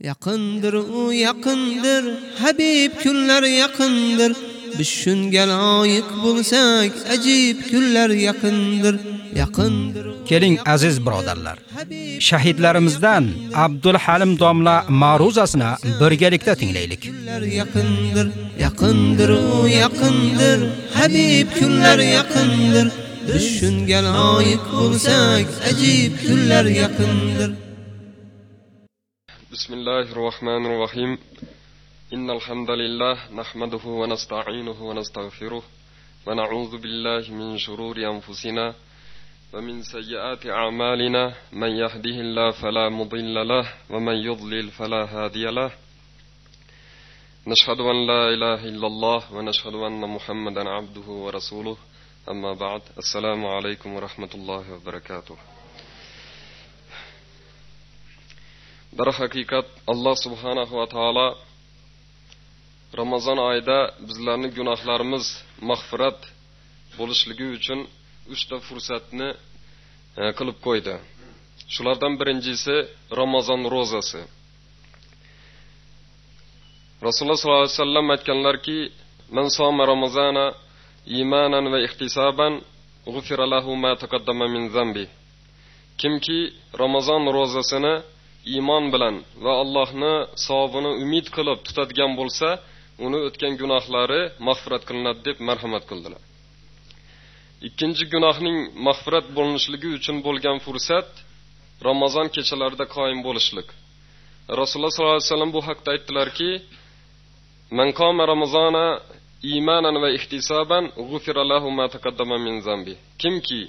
Yaqindir u yaqindir, Habib kunlar yaqindir. Biz shunga loyiq bo'lsak, ajib kunlar yaqindir. Yaqindir. Keling aziz birodarlar. Shahidlarimizdan Abdul Halim domla ma'ruzasini birgalikda tinglaylik. Yaqindir. Yaqindir u yaqindir, Habib kunlar yaqindir. Biz shunga loyiq bo'lsak, ajib kunlar yaqindir. بسم الله الرحمن الرحيم إن الحمد لله نحمده ونستعينه ونستغفره ونعوذ بالله من شرور أنفسنا ومن سيئات أعمالنا من يهده الله فلا مضل له ومن يضلل فلا هادي له نشهد أن لا إله إلا الله ونشهد أن محمدا عبده ورسوله أما بعد السلام عليكم ورحمة الله وبركاته darhaqiqat alloh subhanahu va taolo ramazon oyida bizlarni gunohlarimiz mag'firat bo'lishligi uchun uchta fursatni e, qilib qo'ydi. Shulardan birinchisi ramazon ro'zasi. Rasululloh sollallohu alayhi vasallam aytganlarki man soma ramazana imanan va ihtisoban g'ufira lahu ma taqaddama min zambi. Kimki ramazon ro'zasini iymon bilan va allohni savobini umid qilib tutadigan bo'lsa uni o'tgan gunohlari mag'firat qilinadi deb marhamat qildilar. Ikkinchi gunohning mag'firat bo'linishligi uchun bo'lgan fursat ramazon kechalarida qoyim bo'lishlik. Rasululloh sollallohu alayhi vasallam bu haqda aytdilarki man qoma ramazona imanan va ihtisoban lahu ma taqaddama min zambi. Kimki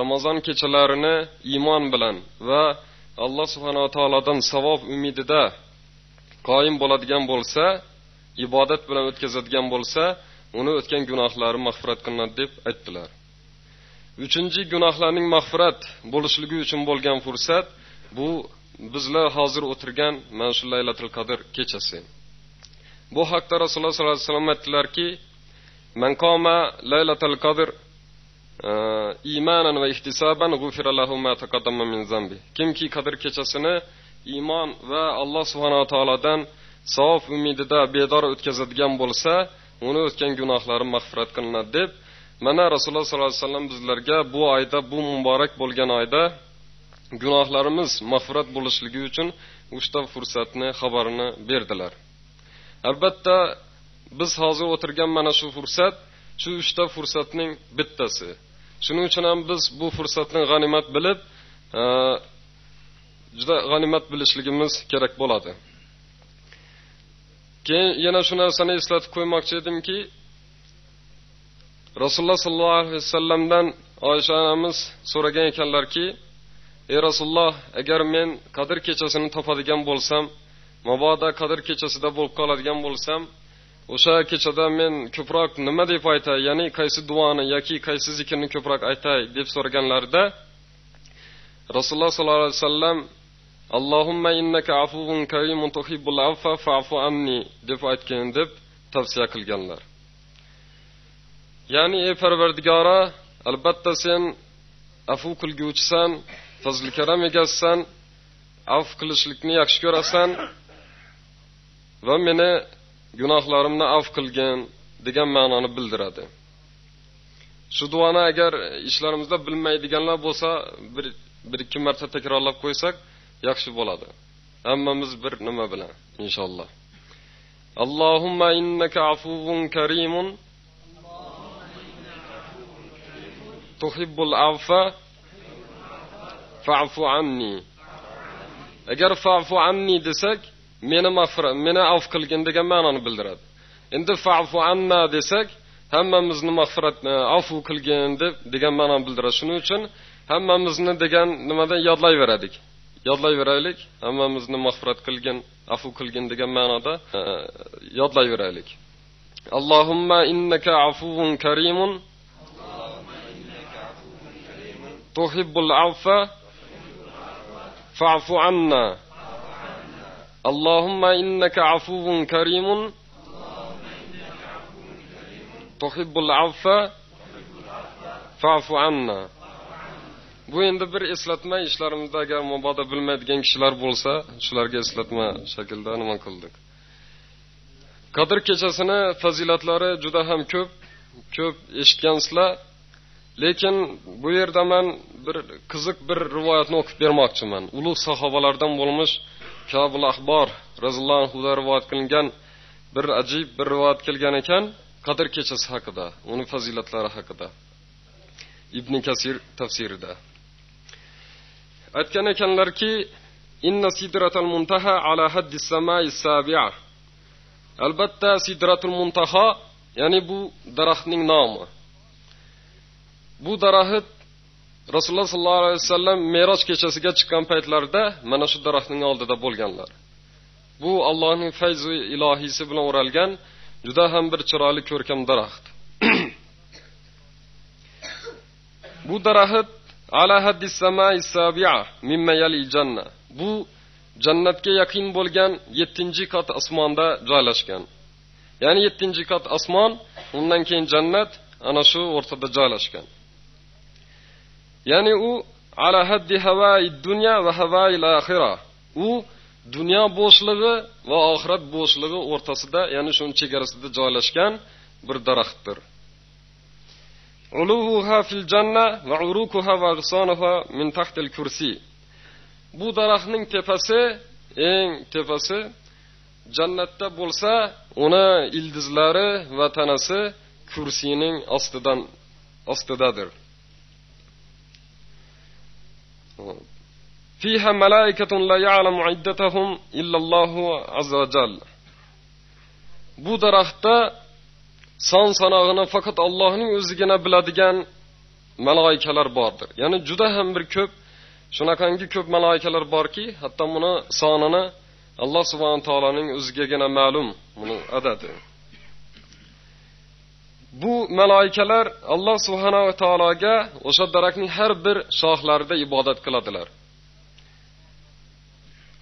ramazon kechalarini iymon bilan va alloh subhanava taolodan savob umidida qoyim bo'ladigan bo'lsa ibodat bilan o'tkazadigan bo'lsa uni o'tgan gunohlari mag'firat qilinadi deb aytdilar. Uchinchi gunohlarning mag'firat bo'lishligi uchun bo'lgan fursat bu bizlar hozir o'tirgan mana shu laylatul qadr kechasi. Bu haqda rasululloh sollallohu alayhi vasallam aytdilarki man qoma laylatul qadr imanan va ihtisoban g'ufira lahu ma taqaddama min zambi kimki qadr kechasini iymon va alloh subhanava taolodan savob umidida bedor o'tkazadigan bo'lsa uni o'tgan gunohlari mag'firat qilinadi deb mana rasululloh sollallohu alayhi vasallam bizlarga bu oyda bu muborak bo'lgan oyda gunohlarimiz mag'firat bo'lishligi uchun uchta fursatni xabarini berdilar. Albatta biz hozir o'tirgan mana shu fursat shu uchta fursatning bittasi. Shuning uchun ham biz bu fursatni g'animat bilib e, juda g'animat bilishligimiz kerak bo'ladi. Keyin yana shu narsani eslatib qo'ymoqchi edimki rasululloh sollallohu alayhi vasallamdan oysha onamiz so'ragan ekanlarki ey rasululloh agar men qadr kechasini topadigan bo'lsam mabodo qadr kechasida bo'lib qoladigan bo'lsam o'sha kechada men ko'proq nima deb aytay ya'ni qaysi duoni yoki qaysi zikrni ko'proq aytay deb so'raganlarida rasululloh sollallohu alayhi vasallam allohumma innaka afuvun karimun tuhibbul affa fa'fu anni deb aytgin deb tavsiya qilganlar. Ya'ni ey parvardigora albatta sen afu qilguvchisan fazli karam egasisan afv qilishlikni yaxshi ko'rasan va meni gunohlarimni avf qilgin degan ma'noni bildiradi. Shu duoni agar ishlarimizda bilmaydiganlar bo'lsa bir bir ikki marta takrorlab qo'ysak yaxshi bo'ladi. Hammamiz bir nima bilan inshaalloh. Allohumma innaka afuvun karimun. Tuhibbul affa fa'fu anni. Agar fa'fu anni desak meni mag'firat meni avf qilgin degan ma'noni bildiradi. Endi fa'fu anna desak hammamizni mag'firat e, afu qilgin deb degan ma'noni bildiradi shuning uchun hammamizni degan nimadan yodlayveradik yodlayveraylik hammamizni mag'firat qilgin afu qilgin degan ma'noda e, yodlayveraylik. Allohumma innaka afuvun karimun. Tuhibbul affa fa'fu anna. اللهم إنك عفو كريم تحب العفو فاعف عنا bu endi bir eslatma ishlarimizda agar mabodo bilmaydigan kishilar bo'lsa shularga eslatma shaklda nima qildik qadr kechasini fazilatlari juda ham ko'p ko'p eshitgansizlar lekin bu yerda man bir qiziq bir rivoyatni o'qib bermoqchiman ulug' sahobalardan bo'lmish kabul ahbor roziyallohu anhudan rivoyat qilingan bir ajib bir rivoyat kelgan ekan qadr kechasi haqida uni fazilatlari haqida. Ibn kasir tafsirida. Aytgan ekanlarki inna sidratal muntaha ala haddi samai sabi'a. Albatta sidratul muntaha ya'ni bu daraxtning nomi. Bu daraxt rasululloh sollallohu alayhi vasallam meroj kechasiga chiqqan paytlarida mana shu daraxtning oldida bo'lganlar. Bu allohning fayzu ilohiysi bilan o'ralgan juda ham bir chiroyli ko'rkam daraxt. Bu daraxt ala haddis samai sabi'a mimma janna. Bu jannatga yaqin bo'lgan yettinchi qat osmonda joylashgan. Ya'ni yettinchi qat osmon undan keyin jannat ana shu o'rtada joylashgan. Ya'ni u ala haddi havai dunya va havai axira u dunyo bo'shlig'i va oxirat bo'shlig'i o'rtasida ya'ni shuni chegarasida joylashgan bir daraxtdir. Uluha fil janna va urukuha va min tahtil kursi. Bu daraxtning tepasi eng tepasi jannatda bo'lsa uni ildizlari va tanasi kursiyning ostidan ostidadir. فيها ملائكة لا يعلم عدتهم إلا الله عز وجل bu daraxtda son sanog'ini faqat allohning o'zigina biladigan maloikalar bordir ya'ni juda ham bir ko'p shunaqangi ko'p maloikalar borki hatto buni sonini alloh subhana taoloning o'zigagina ma'lum buni adadi Bu maloikalar alloh subhanava taologa o'sha daraxtning har bir shoxlarida ibodat qiladilar.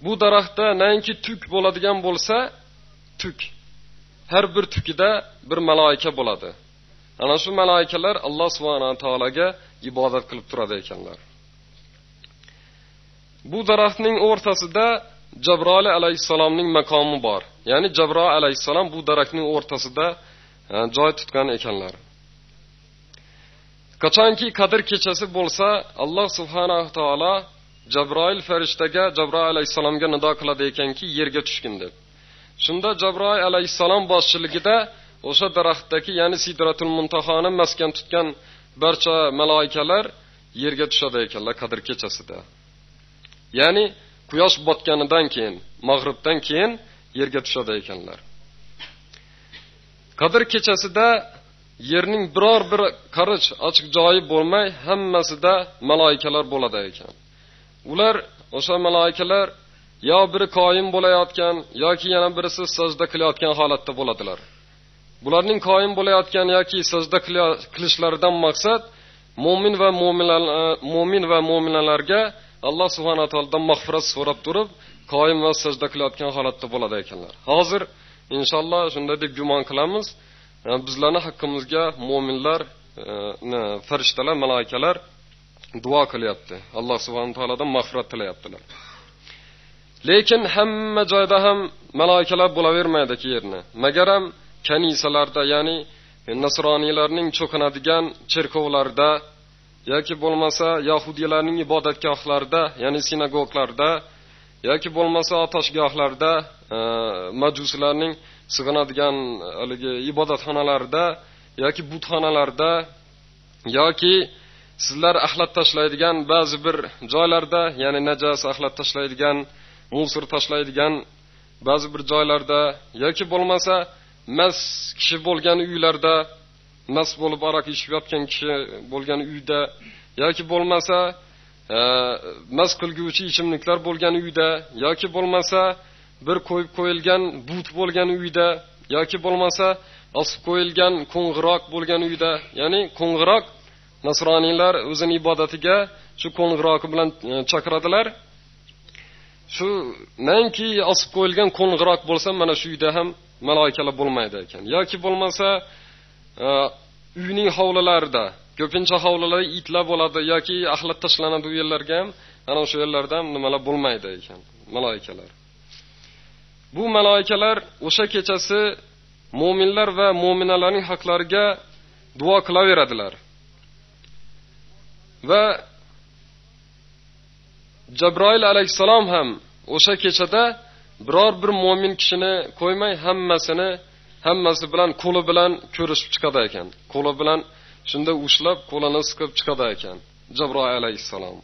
Bu daraxtda nainki tuk bo'ladigan bo'lsa tuk. Har bir tukida bir maloika bo'ladi. Ana shu maloikalar alloh subhanava taologa ibodat qilib turadi ekanlar. Bu daraxtning o'rtasida jabroil alayhissalomning maqomi bor. Ya'ni jabroil alayhissalom bu daraxtning o'rtasida joy tutgan ekanlar. Qachonki qadr kechasi bo'lsa alloh subhanahu taolo jabroil farishtaga jabroil alayhissalomga nido qiladi ekanki yerga tushgin deb. Shunda jabroil alayhissalom boshchiligida o'sha daraxtdagi ya'ni sidratul muntahoni maskan tutgan barcha maloikalar yerga tushadi ekanlar qadr kechasida. Ya'ni quyosh botganidan keyin mag'ribdan keyin yerga tushadi ekanlar. Qadr kechasida yerning biror bir qarich ochiq joyi bo'lmay hammasida maloikalar bo'ladi ekan. Ular o'sha maloikalar yo biri qoyim bo'layotgan yoki yana birisi sajda qilayotgan holatda bo'ladilar. Bularning qoyim bo'layotgan yoki sajda qilishlaridan maqsad mo'min va e, mo'min va mo'minalarga alloh subhana taolodan mag'firat so'rab turib qoyim va sajda qilayotgan holatda bo'ladi ekanlar. Hozir inshaalloh shunday deb gumon qilamiz. Bizlarni haqqimizga mo'minlar e, farishtalar malaikalar duo qilyapti. Alloh subhana taolodan mag'firat tilayaptilar. Lekin hamma joyda ham malaikalar bo'lavermaydi yerni. Magaram kanisalarda ya'ni nasroniylarning cho'kinadigan cherkovlarda yoki bo'lmasa yahudiylarning ibodatgohlarida ya'ni sinagoglarda yoki bo'lmasa otoshgohlarda e, majuslarning sig'inadigan haligi ibodatxonalarda yoki butxonalarda yoki sizlar axlat tashlaydigan ba'zi bir joylarda ya'ni najas axlat tashlaydigan musor tashlaydigan ba'zi bir joylarda yoki bo'lmasa mas kishi bo'lgan uylarda mas bo'lib aroq ichib yotgan kishi bo'lgan uyda yoki bo'lmasa mast qilguvchi ichimliklar bo'lgan uyda yoki bo'lmasa bir qo'yib qo'yilgan but bo'lgan uyda yoki bo'lmasa osib qo'yilgan qo'ng'iroq bo'lgan uyda ya'ni qo'ng'iroq nasroniylar o'zini ibodatiga shu qo'ng'iroqi bilan chaqiradilar shu nainki osib qo'yilgan qo'ng'iroq bo'lsa mana shu uyda ham maloikalar bo'lmaydi ekan yoki bo'lmasa uyning hovlilarida ko'pincha hovlilarda itlar bo'ladi yoki axlat tashlanadi u yerlarga ham ana o'sha yerlarda ham nimalar bo'lmaydi ekan maloikalar bu maloikalar o'sha kechasi mo'minlar va mo'minalarning haqlariga duo qilaveradilar. Va jabroil alayhissalom ham o'sha kechada biror bir mo'min kishini qo'ymay hammasini hammasi bilan qo'li bilan ko'rishib chiqadi ekan qo'li bilan shunda ushlab qo'lini siqib chiqadi ekan. Jabroil alayhissalom.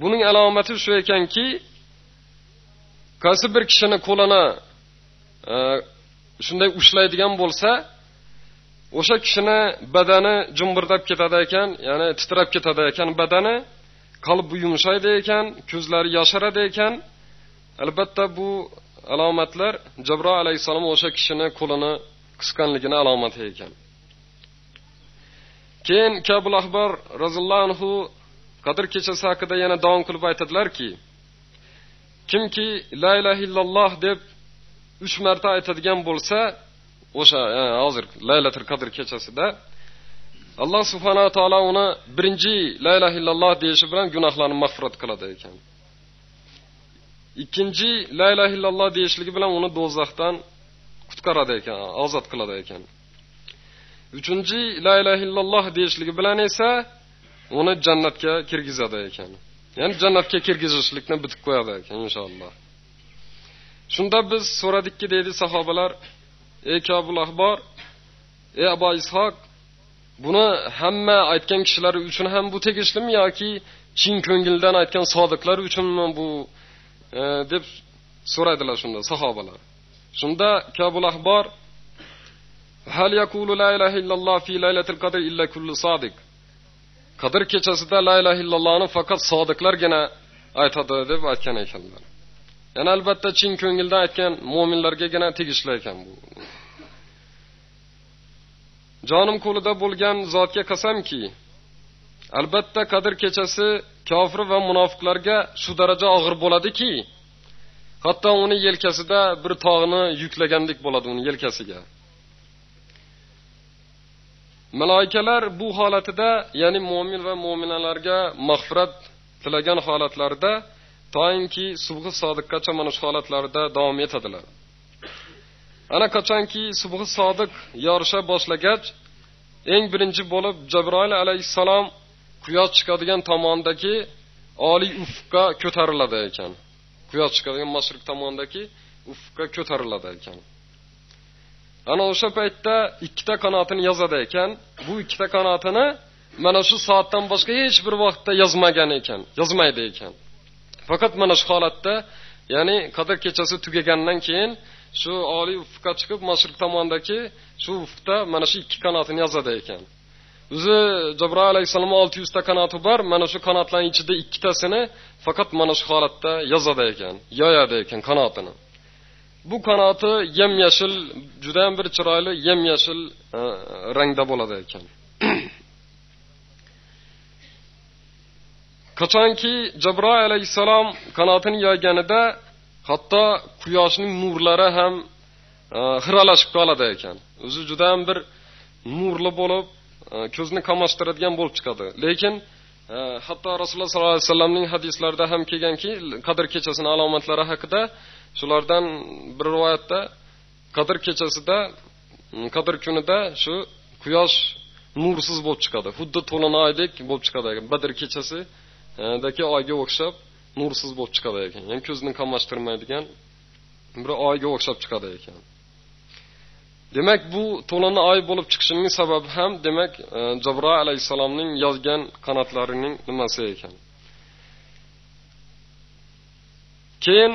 Buning alomati shu ekanki qaysi bir kishini qo'lini e, shunday ushlaydigan bo'lsa o'sha kishini badani jumbirdab ketadi ekan ya'ni titrab ketadi ekan badani qalbi yumshaydi ekan ko'zlari yosharadi ekan. Albatta bu alomatlar jabroil alayhissalom o'sha kishini qo'lini qisqanligini alomati ekan. Keyin kabul ahbor roziyallohu anhu qadr kechasi haqida yana davom qilib aytadilarki kimki la ilaha illalloh deb uch marta aytadigan bo'lsa o'sha e, hozir laylatul qadr kechasida alloh subhanava taolo uni birinchi la ilaha illalloh deyishi bilan gunohlarni mag'firat qiladi ekan. Ikkinchi la ilaha illalloh deyishligi bilan uni do'zaxdan qutqaradi ekan ozod qiladi ekan. Uchinchi la ilaha illalloh deyishligi bilan esa uni jannatga kirgizadi ekan. Ya'ni jannatga kirgizishlikni bitib qo'yadi ekan inshaalloh. Shunda biz so'radikki deydi sahobalar ey kobul ahbor ey abu ishoq buni hamma aytgan kishilar uchun ham bu tegishlimi yoki chin ko'ngildan aytgan sodiqlar uchunmi bu? E, deb so'raydilar shunda sahobalar. Shunda kobul ahbor hal yaqulu la ilaha illalloh fi laylatil qadr illa kullu sodiq qadr kechasida la ilaha illallohni faqat sodiqlargina aytadi deb aytgan ekanlar yana albatta chin ko'ngildan aytgan mo'minlargagina tegishli ekan bu jonim qo'lida bo'lgan zotga qasamki albatta qadr kechasi kofir va munofiqlarga shu daraja og'ir bo'ladiki hatto uni yelkasida bir tog'ni yuklagandek bo'ladi uni yelkasiga maloikalar bu holatida ya'ni mo'min va mo'minalarga mag'firat tilagan holatlarida toinki subhi sodiqqacha mana shu holatlarda davom etadilar. Ana qachonki subhi sodiq yorisha boshlagach eng birinchi bo'lib jabroil alayhissalom quyosh chiqadigan tomondagi oliy ufqqa ko'tariladi ekan. Quyosh chiqadigan mashriq tomondagi ufqqa ko'tariladi ekan. Ana o'sha paytda ikkita qanotini yozadi ekan. Bu ikkita qanotini mana shu soatdan boshqa hech bir vaqtda yozmagan ekan yozmaydi ekan. Faqat mana shu holatda ya'ni qadr kechasi tugagandan keyin shu oliy ufqqa chiqib mashriq tomondagi shu ufqda mana shu ikki qanotini yozadi ekan. O'zi jabroil alayhissalomni olti yuzta qanoti bor mana shu qanotlarni ichida ikkitasini faqat mana shu holatda yozadi ekan yoyadi ekan qanotini. Bu qanoti yam yashil judayam bir chiroyli yam yashil e, rangda bo'ladi ekan. Qachonki jabroil alayhissalom qanotini yoyganida hatto quyoshning nurlari ham e, xiralashib qoladi ekan. O'zi judayam bir nurli bo'lib e, ko'zni qamashtiradigan bo'lib chiqadi. Lekin e, hatto rasululloh sollallohu alayhi vasallamning hadislarida ham kelganki qadr kechasini alomatlari haqida shulardan bir rivoyatda qadr kechasida mm, qadr kunida shu quyosh nursiz bo'lib chiqadi. Xuddi to'lin oydek bo'lib chiqadi ekan. Badr kechasidagi e, oyga o'xshab nursiz bo'lib chiqadi ekan. Ya'ni ko'zni qamashtirmaydigan bir oyga o'xshab chiqadi ekan. Demak bu to'lin oy bo'lib chiqishining sababi ham demak e, jabroil alayhissalomning yozgan qanotlarining nimasi ekan. Keyin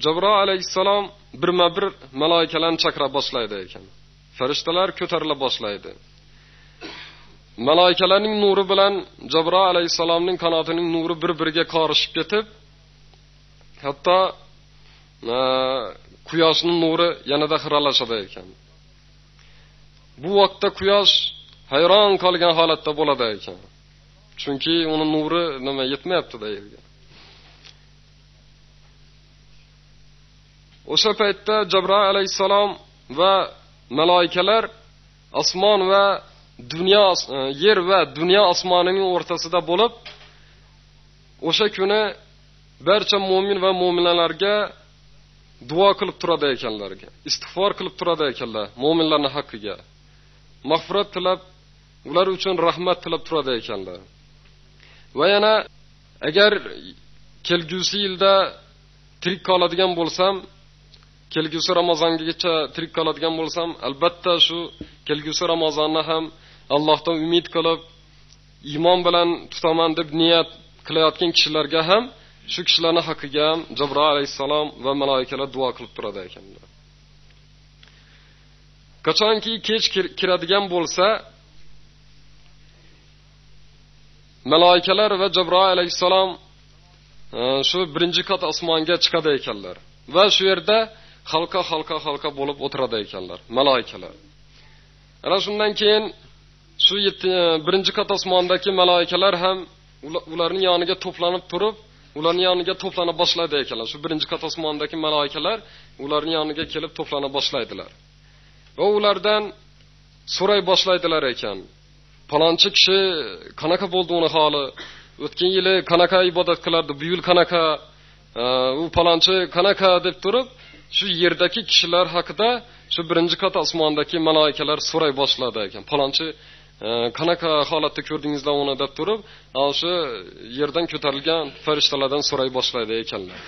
jabroil alayhissalom birma bir maloikalarni chaqira boshlaydi ekan. Farishtalar ko'tarila boshlaydi. Maloikalarning nuri bilan jabroil alayhissalomning qanotining nuri bir biriga qorishib ketib hatto e, quyoshning nuri yanada xiralashadi ekan. Bu vaqtda quyosh hayron qolgan holatda bo'ladi ekan. Chunki uni nuri nima yetmayaptida yerga o'sha paytda jabroil alayhissalom va maloikalar osmon va dunyo e, yer va dunyo osmonining o'rtasida bo'lib o'sha kuni barcha mo'min va mo'minalarga duo qilib turadi ekanlar istig'for qilib turadi ekanlar mo'minlarni haqqiga. Mag'firat tilab ular uchun rahmat tilab turadi ekanlar. Va yana agar kelgusi yilda tirik qoladigan bo'lsam kelgusi ramazongacha tirik qoladigan bo'lsam albatta shu kelgusi ramazonni ham allohdan umid qilib iymon bilan tutaman deb niyat qilayotgan kishilarga ham shu kishilarni haqqiga ham jabroil alayhissalom va maloikalar duo qilib turadi ekanlar qachonki kech kiradigan bo'lsa maloikalar va jabroil alayhissalom e, shu birinchi kat osmonga chiqadi ekanlar. Va shu yerda halqa halqa halqa bo'lib o'tiradi ekanlar. Maloikalar ana shundan keyin shu e, birinchi kat osmondagi maloikalar ham ularning yoniga to'planib turib ularning yoniga to'plana boshlaydi ekanlar. Shu birinchi kat osmondagi maloikalar ularning yoniga kelib to'plana boshlaydilar. Va ulardan so'ray boshlaydilar ekan. Palonchi kishi qanaqa bo'ldi uni holi? O'tgan yili qanaqa ibodat qilardi? Bu yil qanaqa? E, u palonchi qanaqa deb turib shu yerdagi kishilar haqida shu birinchi qat osmondagi maloikalar so'ray boshladi ekan. Palonchi e, qanaqa holatda ko'rdingizlar uni? deb turib o'sha yerdan ko'tarilgan farishtalardan so'ray boshlaydi ekanlar.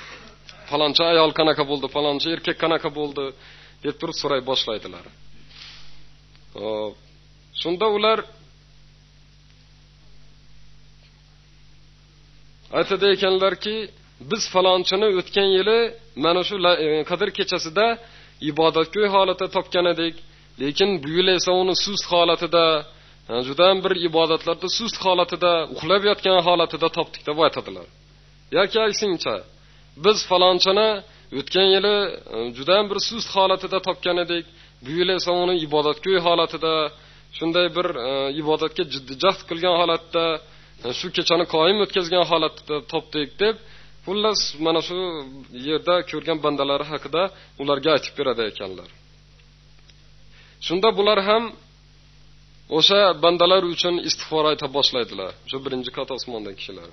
Falonchi ayol qanaqa bo'ldi? Falonchi erkak qanaqa bo'ldi? deb turib so'ray boshlaydilar. Hop shunda ular aytadi ekanlarki biz falonchini o'tgan yili mana shu e, qadr kechasida ibodatgo'y holatda topgan edik. Lekin bu yil esa uni sust holatida juda judayam bir ibodatlarda sust holatida uxlab yotgan holatida topdik deb aytadilar. Yoki aksincha biz falonchini o'tgan yili e, juda judayam bir sust holatida topgan edik. Bu yil esa uni ibodatgo'y holatida shunday bir e, ibodatga jiddiy jahd qilgan holatda shu kechani qoyim o'tkazgan holatda topdik deb xullas mana shu yerda ko'rgan bandalari haqida ularga aytib beradi ekanlar. Shunda bular ham o'sha bandalar uchun istig'for ayta boshlaydilar. O'sha birinchi kat osmondagi kishilar.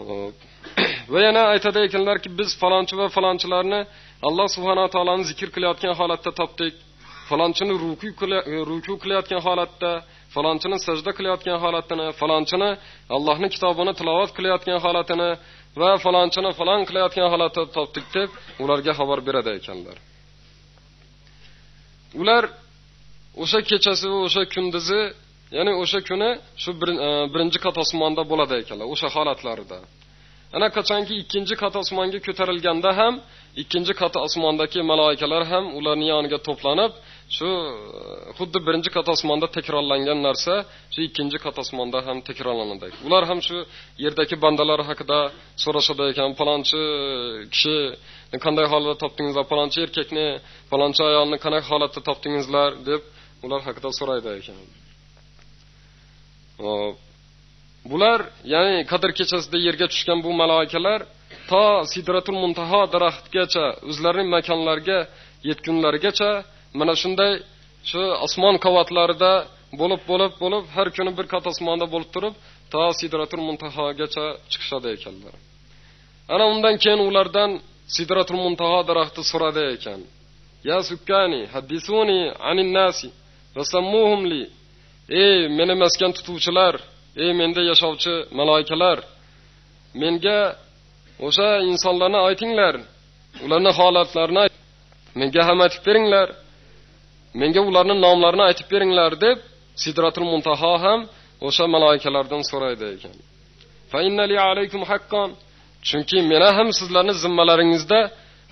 Va yana aytadi ekanlarki biz falonchi va falonchilarni alloh subhanaa taoloni zikr qilayotgan holatda topdik. Falonchini ruku qilayotgan holatda falonchini sajda qilayotgan holatini falonchini allohni kitobini tilovat qilayotgan holatini va falonchini falon qilayotgan holatda topdik deb ularga xabar beradi ekanlar. Ular o'sha kechasi va o'sha kunduzi ya'ni o'sha kuni shu e, birinchi qat osmonda bo'ladi ekanlar o'sha holatlarida. Ana qachonki ikkinchi qat osmonga ko'tarilganda ham ikkinchi qat osmondagi maloikalar ham ularning yoniga to'planib shu e, xuddi birinchi kat osmonda takrorlangan narsa shu ikkinchi kat osmonda ham takrorlanadi ular ham shu yerdagi bandalar haqida so'rashadi ekan palonchi kishi qanday holatda topdingizlar palonchi erkakni palonchi ayolni qanday holatda topdingizlar? deb ular haqida so'raydi ekan. Bular ya'ni qadr kechasida yerga tushgan bu maloikalar to sidratul muntaho daraxtgacha o'zlarining makonlariga yetgunlarigacha mana shunday shu osmon qavatlarida bo'lib bo'lib bo'lib har kuni bir kat osmonda bo'lib turib to sidratul muntahogacha chiqishadi ekanlar. Ana undan keyin ulardan sidratul muntaho daraxti so'radi ekan. Ya sukkani haddisuni anin nasi vasammuhumli ey meni maskan tutuvchilar ey menda yashovchi maloikalar menga o'sha insonlarni aytinglar ularni holatlarini menga ham aytib beringlar. Menga ularni nomlarini aytib beringlar deb sidratul muntaho ham o'sha maloikalardan so'raydi ekan. Chunki meni ham sizlarni zimmalaringizda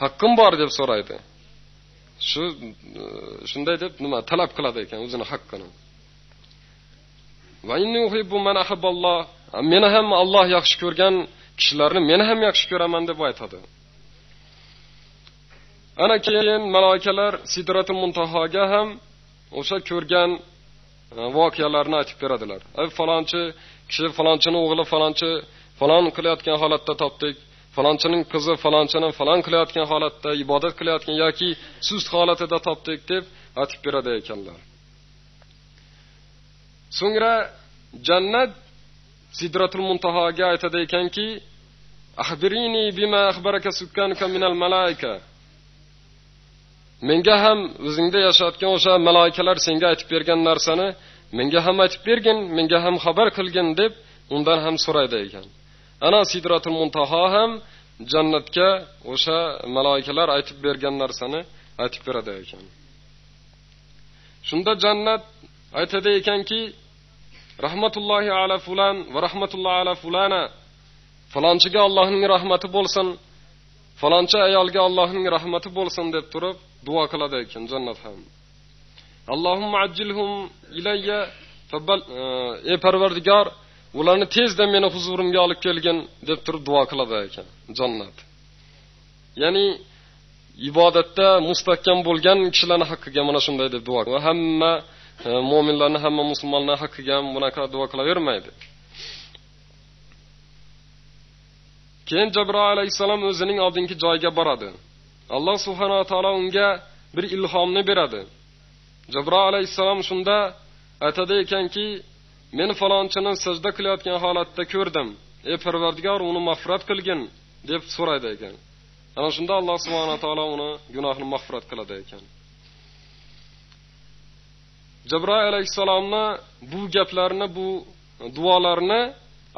haqqim bor deb so'raydi. Shu shunday deb nima talab qiladi ekan o'zini haqqini. Meni ham olloh yaxshi ko'rgan kishilarni men ham yaxshi ko'raman deb aytadi. Ana keyin maloikalar sidratul muntahoga ham o'sha ko'rgan e, voqealarni aytib beradilar. Falonchi kishi falonchini o'g'li falonchi falon qilayotgan holatda topdik falonchining qizi falonchini falon qilayotgan holatda ibodat qilayotgan yoki sust holatida topdik deb aytib beradi ekanlar. So'ngra jannat sidratul muntahoga aytadi ekanki axbirini bima axbaraka sukkanuka minal malaika. Menga ham o'zingda yashayotgan o'sha maloikalar senga aytib bergan narsani menga ham aytib bergin menga ham xabar qilgin deb undan ham so'raydi ekan. Ana sidratul muntaho ham jannatga o'sha maloikalar aytib bergan narsani aytib beradi ekan. Shunda jannat aytadi ekanki rahmatullohi ala fulan va rahmatullohi ala fulana falonchiga allohning rahmati bo'lsin falonchi ayolga allohning rahmati bo'lsin deb turib duo qiladi ekan jannat ham. Allohumma ajjilhum ilayya e, ey parvardigor ularni tezda meni huzurimga olib kelgin deb turib duo qiladi ekan jannat. Ya'ni ibodatda mustahkam bo'lgan kishilarni haqqiga mana shunday deb duo va hamma e, mo'minlarni hamma musulmonlarni haqqiga ham bunaqa duo qilavermaydi. Keyin jabroil alayhissalom o'zining oldingi joyiga boradi. Alloh subhanava taolo unga bir ilhomni beradi. Jabroil alayhissalom shunda aytadi ekanki men falonchini sajda qilayotgan holatda ko'rdim. Ey parvardigor uni mag'firat qilgin deb so'raydi ekan. Ana shunda alloh subhana taolo uni gunohini mag'firat qiladi ekan. Jabroil alayhissalomni bu gaplarni bu duolarni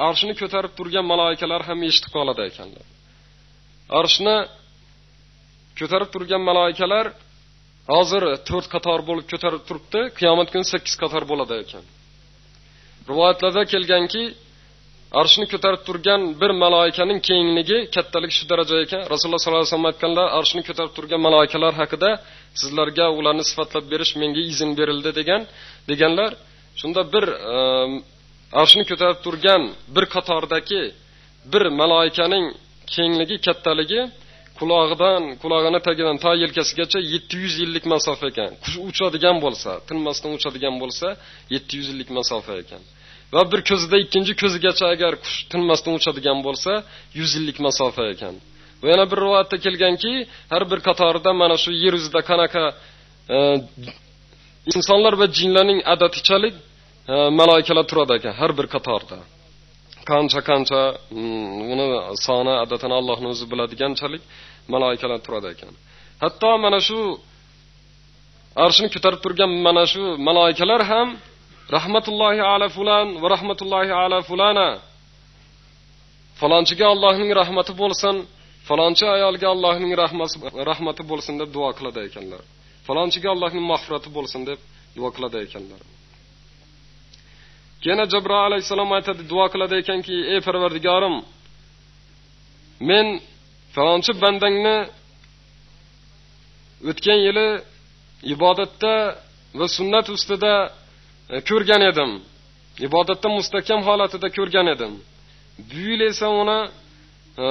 arshni ko'tarib turgan maloikalar ham eshitib qoladi ekanlar. Arshni ko'tarib turgan maloikalar hozir to'rt qator bo'lib ko'tarib turibdi qiyomat kuni sakkiz qator bo'ladi ekan. Rivoyatlarda kelganki arshni ko'tarib turgan bir maloikaning kengligi kattaligi shu darajada ekan. Rasululloh sollallohu alayhi vasallam aytganlar arshni ko'tarib turgan maloikalar haqida sizlarga ularni sifatlab berish menga izn berildi degan deganlar. Shunda bir ehm, arshni ko'tarib turgan bir qatordagi bir maloikaning kengligi kattaligi qulog'idan qulog'ini tagidan to yelkasigacha yetti yuz yillik masofa ekan. Qush uchadigan bo'lsa tinmasdan uchadigan bo'lsa yetti yuz yillik masofa ekan. Va bir ko'zida ikkinchi ko'zigacha agar qush tinmasdan uchadigan bo'lsa yuz yillik masofa ekan. Va yana bir rivoyatda kelganki har bir qatorida mana shu yer yuzida qanaqa e, insonlar va jinlarning adatichalik maloikalar turadi ekan har bir qatorda. Qancha qancha hmm, uni soni adatan allohni o'zi biladiganchalik maloikalar turadi ekan. Hatto mana shu arshni ko'tarib turgan mana shu maloikalar ham rahmatullohi ala fulan va rahmatullohi ala fulana. Falonchiga allohning rahmati bo'lsin falonchi ayolga allohning rahmati bo'lsin deb duo qiladi ekanlar. Falonchiga allohning mag'firati bo'lsin deb duo qiladi ekanlar. Yana jabroil alayhissalom aytadi duo qiladi ekanki ey parvardigorim men falonchi bandangni o'tgan yili ibodatda va sunnat ustida e, ko'rgan edim. Ibodatda mustahkam holatida ko'rgan edim. Bu yil esa uni e,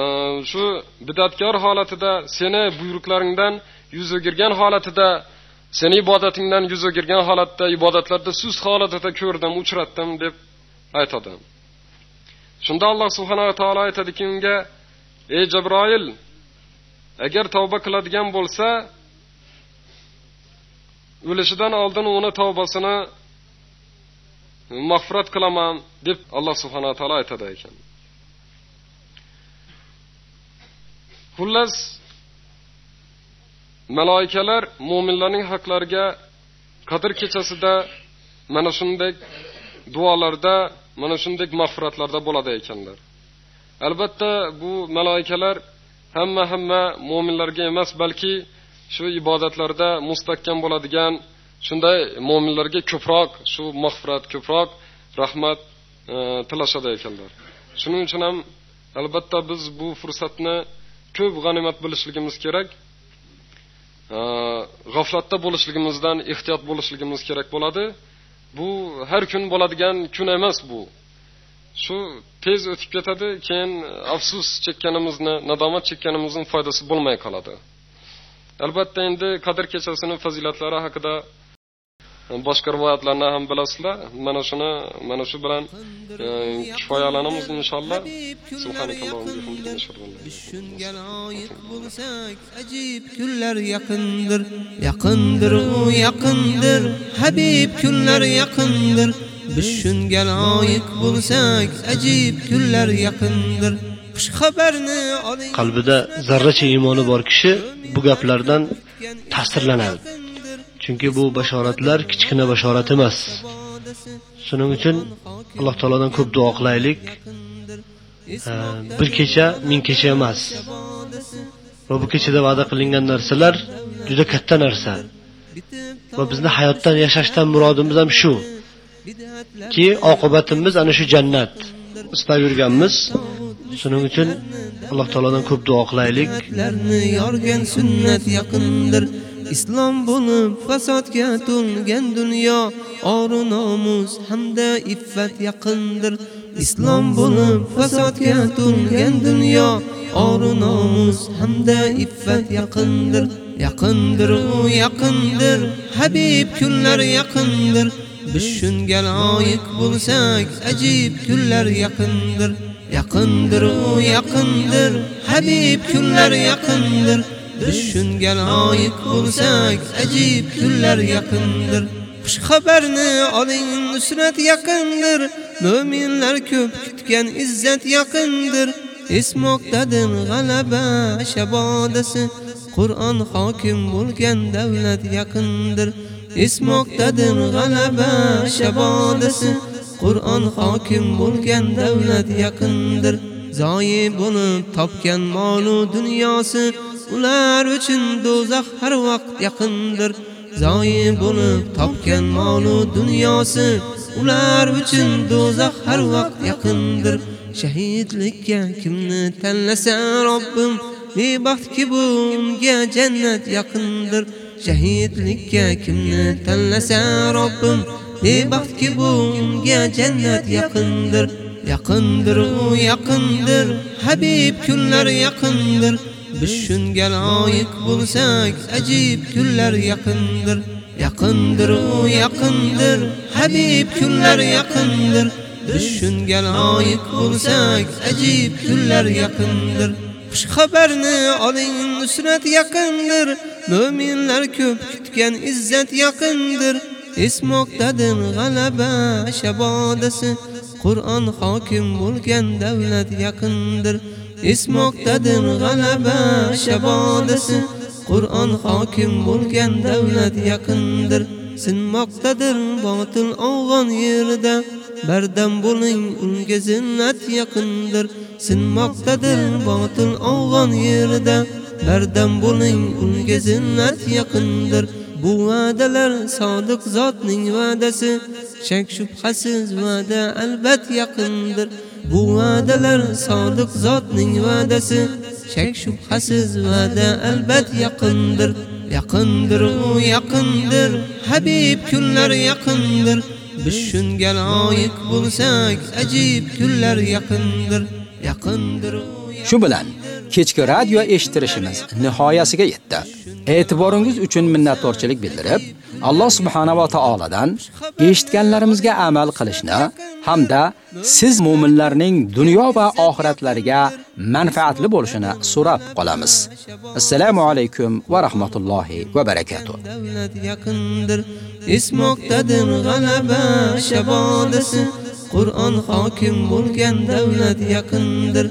shu bidatkor holatida seni buyruqlaringdan yuz o'girgan holatida seni ibodatingdan yuz o'girgan holatda ibodatlarda sust holatida ko'rdim uchratdim deb aytadi. Shunda alloh subhanava taolo aytadiki unga ey jabroil agar tavba qiladigan bo'lsa o'lishidan oldin uni tavbasini mag'firat qilaman deb alloh subhanava taolo aytadi ekan. Xullas maloikalar mo'minlarning haqlariga qadr kechasida mana shunday duolarda mana shunday mag'firatlarda bo'ladi ekanlar. Albatta bu maloikalar hamma hamma mo'minlarga emas balki shu ibodatlarda mustahkam bo'ladigan shunday mo'minlarga ko'proq shu mag'firat ko'proq rahmat e, tilashadi ekanlar. Shuning uchun ham albatta biz bu fursatni ko'p g'animat bilishligimiz kerak. G'aflatda bo'lishligimizdan ehtiyot bo'lishligimiz kerak bo'ladi. Bu har kun bo'ladigan kun emas bu. Shu tez o'tib ketadi keyin afsus chekkanimizni nadomat chekkanimizni foydasi bo'lmay qoladi. Albatta endi qadr kechasini fazilatlari haqida boshqa rivoyatlarni ham bilasizlar. Mana shuni mana shu bilan e, kifoyalanamiz inshaalloh. Shunga loyiq bo'lsak ajib kunlar yaqindir. Yaqindir u yaqindir. Habib kunlar yaqindir. Biz shunga loyiq bo'lsak ajib kunlar yaqindir. Xush xabarni oling. Qalbida zarracha iymoni bor kishi bu gaplardan ta'sirlanadi chunki bu bashoratlar kichkina bashorat emas. Shuning uchun alloh taolodan ko'p duo qilaylik. Bir kecha ming kecha emas. Va bu kechada va'da qilingan narsalar juda katta narsa. Va bizni hayotdan yashashdan murodimiz ham shu. Ki oqibatimiz ana shu jannat. Istab yurganmiz. Shuning uchun alloh taolodan ko'p duo qilaylik. Yorgan sunnat yaqindir. İslom bo'lib fasodga to'lgan dunyo oru nomus hamda iffat yaqindir islom bo'lib fasodga to'lgan dunyo oru nomus hamda iffat yaqindir yaqindir u yaqindir habib kunlar yaqindir biz shunga loyiq bo'lsak ajib kunlar yaqindir yaqindir u yaqindir habib kunlar yaqindir biz shunga loyiq bo'lsak ajib kunlar yaqindir xush xabarni oling nusrat yaqindir mo'minlar ko'p kutgan izzat yaqindir esmoqdadir g'alaba shabodasi Qur'on hokim bo'lgan davlat yaqindir esmoqdadir g'alaba shabodasi Qur'on hokim bo'lgan davlat yaqindir zoyi bo'lib topgan molu dunyosi ular uchun do'zax har vaqt yaqindir. Zoyi bo'lib topgan molu dunyosi ular uchun do'zax har vaqt yaqindir. Shahidlikka kimni tanlasa Robbim bebaxtki bu unga jannat yaqindir. Shahidlikka kimni tanlasa Robbim bebaxtki bu unga jannat yaqindir. Yaqindir u yaqindir. Habib kunlar yaqindir. Biz shunga loyiq bo'lsak ajib kunlar yaqindir. Yaqindir u yaqindir. Habib kunlar yaqindir. Biz shunga loyiq bo'lsak ajib kunlar yaqindir. Xush xabarni oling nusrat yaqindir. Mu'minlar ko'p kutgan izzat yaqindir. Esmoqdadir g'alaba shabodasi Qur'on hokim bo'lgan davlat yaqindir. Esmoqdadir g'alaba shabodasi Qur'on hokim bo'lgan davlat yaqindir. Sinmoqdadir botil og'on yerida. Bardam bo'ling unga zinnat yaqindir. Sinmoqdadir botil og'on yerida. Bardam bo'ling unga zinnat yaqindir. Bu va'dalar sodiq zotning va'dasi shak shubhasiz va'da albat yaqindir. Bu va'dalar sodiq zotning va'dasi shak shubhasiz va'da albat yaqindir. Yaqindir u yaqindir. Habib kunlar yaqindir. Biz shunga loyiq bo'lsak ajib kunlar yaqindir. Yaqindir Shu bilan kechki radio eshittirishimiz nihoyasiga yetdi. E'tiboringiz uchun minnatdorchilik bildirib, Alloh subhanahu va taoladan eshitganlarimizga amal qilishni hamda siz mu'minlarning dunyo va oxiratlariga manfaatli bo'lishini so'rab qolamiz. Assalomu alaykum va rahmatullohi va barakatuh. davlat yaqindir esmoqdadir g'alaba shabodasi Qur'on hokim bo'lgan davlat yaqindir